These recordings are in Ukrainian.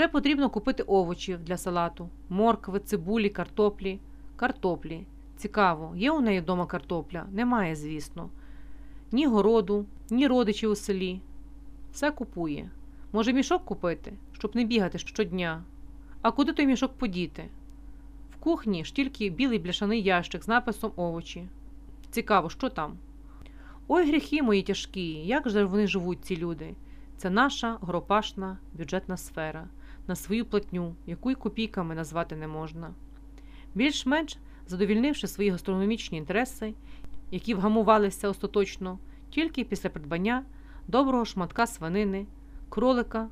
Ще потрібно купити овочів для салату, моркви, цибулі, картоплі. Картоплі. Цікаво, є у неї вдома картопля? Немає, звісно. Ні городу, ні родичів у селі. Все купує. Може, мішок купити, щоб не бігати щодня. А куди той мішок подіти? В кухні ж тільки білий бляшаний ящик з написом овочі. Цікаво, що там? Ой, гріхи мої тяжкі, як же вони живуть, ці люди? Це наша гропашна бюджетна сфера на свою платню, яку й копійками назвати не можна. Більш-менш задовільнивши свої гастрономічні інтереси, які вгамувалися остаточно тільки після придбання доброго шматка свинини, кролика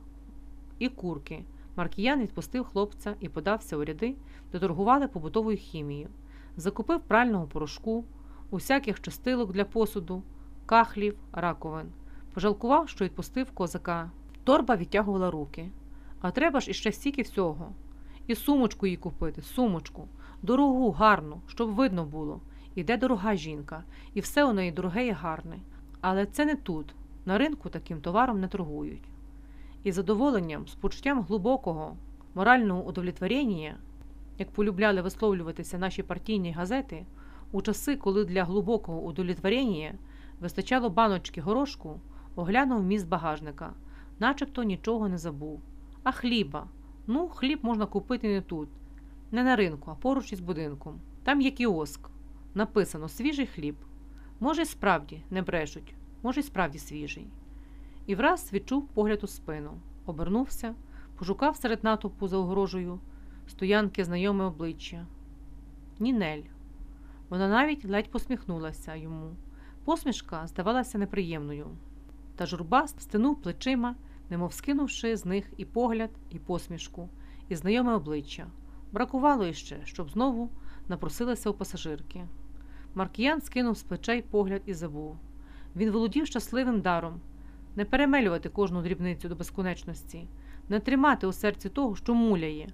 і курки, Маркіян відпустив хлопця і подався у ряди, де торгували побутовою хімією, закупив прального порошку, усяких частилок для посуду, кахлів, раковин. Пожалкував, що відпустив козака. Торба відтягувала руки. А треба ж іще стільки всього. І сумочку їй купити, сумочку, дорогу, гарну, щоб видно було. Іде дорога жінка, і все у неї дороге і гарне. Але це не тут. На ринку таким товаром не торгують. І задоволенням, з почуттям глибокого, морального удовлетворення, як полюбляли висловлюватися наші партійні газети, у часи, коли для глибокого удовлетворення вистачало баночки горошку, оглянув міст багажника, начебто нічого не забув. А хліба? Ну, хліб можна купити не тут, не на ринку, а поруч із будинком. Там є кіоск. Написано свіжий хліб. Може, справді не брешуть, може, справді свіжий. І враз відчув погляд у спину, обернувся, пошукав серед натовпу за огорожею стоянки знайоме обличчя. Нінель. Вона навіть ледь посміхнулася йому. Посмішка здавалася неприємною. Та журба стинув плечима, немов скинувши з них і погляд, і посмішку, і знайоме обличчя. Бракувало іще, щоб знову напросилася у пасажирки. Маркіян скинув з плечей погляд і забув. Він володів щасливим даром не перемелювати кожну дрібницю до безконечності, не тримати у серці того, що муляє.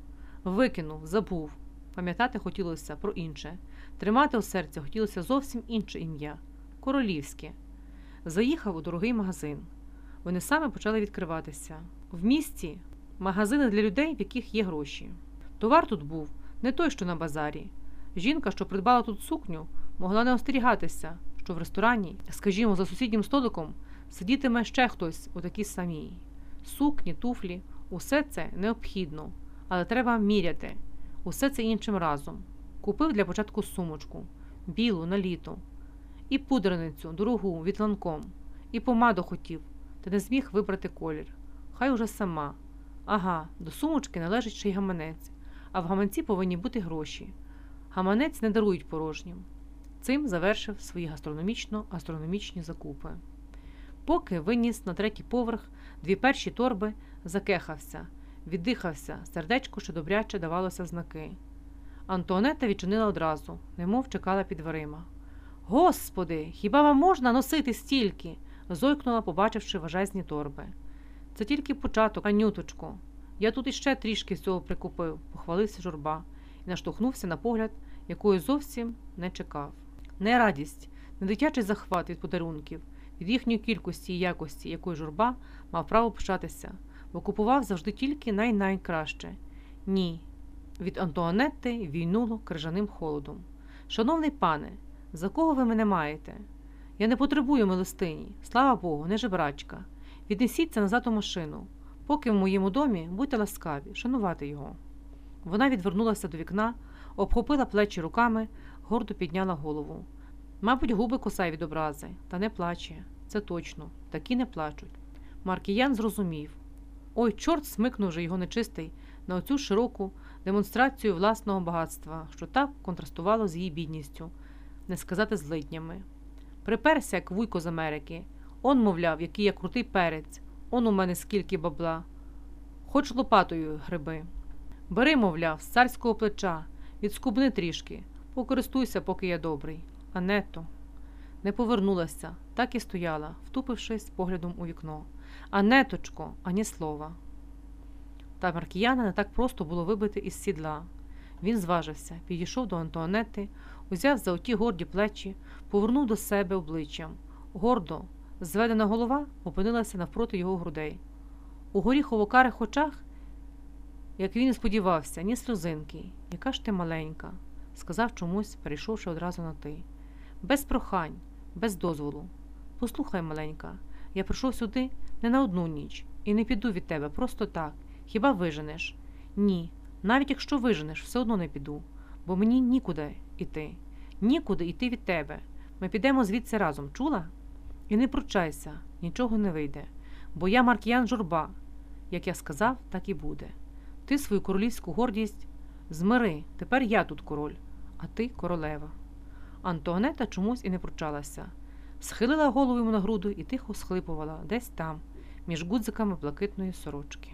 Викинув, забув. Пам'ятати хотілося про інше, тримати у серці хотілося зовсім інше ім'я королівське. Заїхав у дорогий магазин. Вони саме почали відкриватися. В місті магазини для людей, в яких є гроші. Товар тут був не той, що на базарі. Жінка, що придбала тут сукню, могла не остерігатися, що в ресторані, скажімо, за сусіднім столиком сидітиме ще хтось у такій самій. Сукні, туфлі, усе це необхідно, але треба міряти, усе це іншим разом. Купив для початку сумочку, білу на літо, і пудреницю, дорогу, вітланком, і помаду хотів, та не зміг вибрати колір. Хай уже сама. Ага, до сумочки належить ще й гаманець, а в гаманці повинні бути гроші. Гаманець не дарують порожнім. Цим завершив свої гастрономічно-астрономічні закупи. Поки виніс на третій поверх дві перші торби, закехався, віддихався, сердечко, що добряче давалося знаки. Антуанета відчинила одразу, немов чекала під дверима. Господи, хіба вам можна носити стільки? Зойкнула, побачивши важезні торби. Це тільки початок, Анюточко. Я тут іще трішки всього прикупив, похвалився журба і наштовхнувся на погляд, якої зовсім не чекав. Не радість, не дитячий захват від подарунків, від їхньої кількості і якості, якої журба мав право пишатися, бо купував завжди тільки най-найкраще. Ні. Від Антуанетти війнуло крижаним холодом. Шановний пане, за кого ви мене маєте? Я не потребую милостині, слава Богу, не жебрачка. Віднесіться назад у машину. Поки в моєму домі будьте ласкаві, шанувати його. Вона відвернулася до вікна, обхопила плечі руками, гордо підняла голову. Мабуть, губи кусає від образи, та не плаче. Це точно, такі не плачуть. Маркіян зрозумів. Ой, чорт смикнув же його нечистий на оцю широку демонстрацію власного багатства, що так контрастувало з її бідністю, не сказати злиднями. Приперся, як вуйко з Америки. Он, мовляв, який я крутий перець, он у мене скільки бабла. Хоч лопатою гриби. Бери, мовляв, з царського плеча, відскубни трішки, покористуйся, поки я добрий. А нето. Не повернулася, так і стояла, втупившись поглядом у вікно. А неточко, ані слова. Та Маркіяна не так просто було вибити із сідла. Він зважився, підійшов до Антуанети, узяв за оті горді плечі, повернув до себе обличчям. Гордо, зведена голова опинилася навпроти його грудей. У горіхово-карих очах як він і сподівався, ні сльозинки. Яка ж ти маленька, сказав чомусь, перейшовши одразу на ти. Без прохань, без дозволу. Послухай, маленька, я прийшов сюди не на одну ніч і не піду від тебе просто так. Хіба виженеш? Ні, навіть якщо виженеш, все одно не піду, бо мені нікуди йти, нікуди йти від тебе. Ми підемо звідси разом, чула? І не пручайся, нічого не вийде, бо я Маркіян журба. Як я сказав, так і буде. Ти свою королівську гордість змири, тепер я тут король, а ти королева. Антуанета чомусь і не пручалася. Схилила голову йому на груду і тихо схлипувала десь там, між гудзиками блакитної сорочки.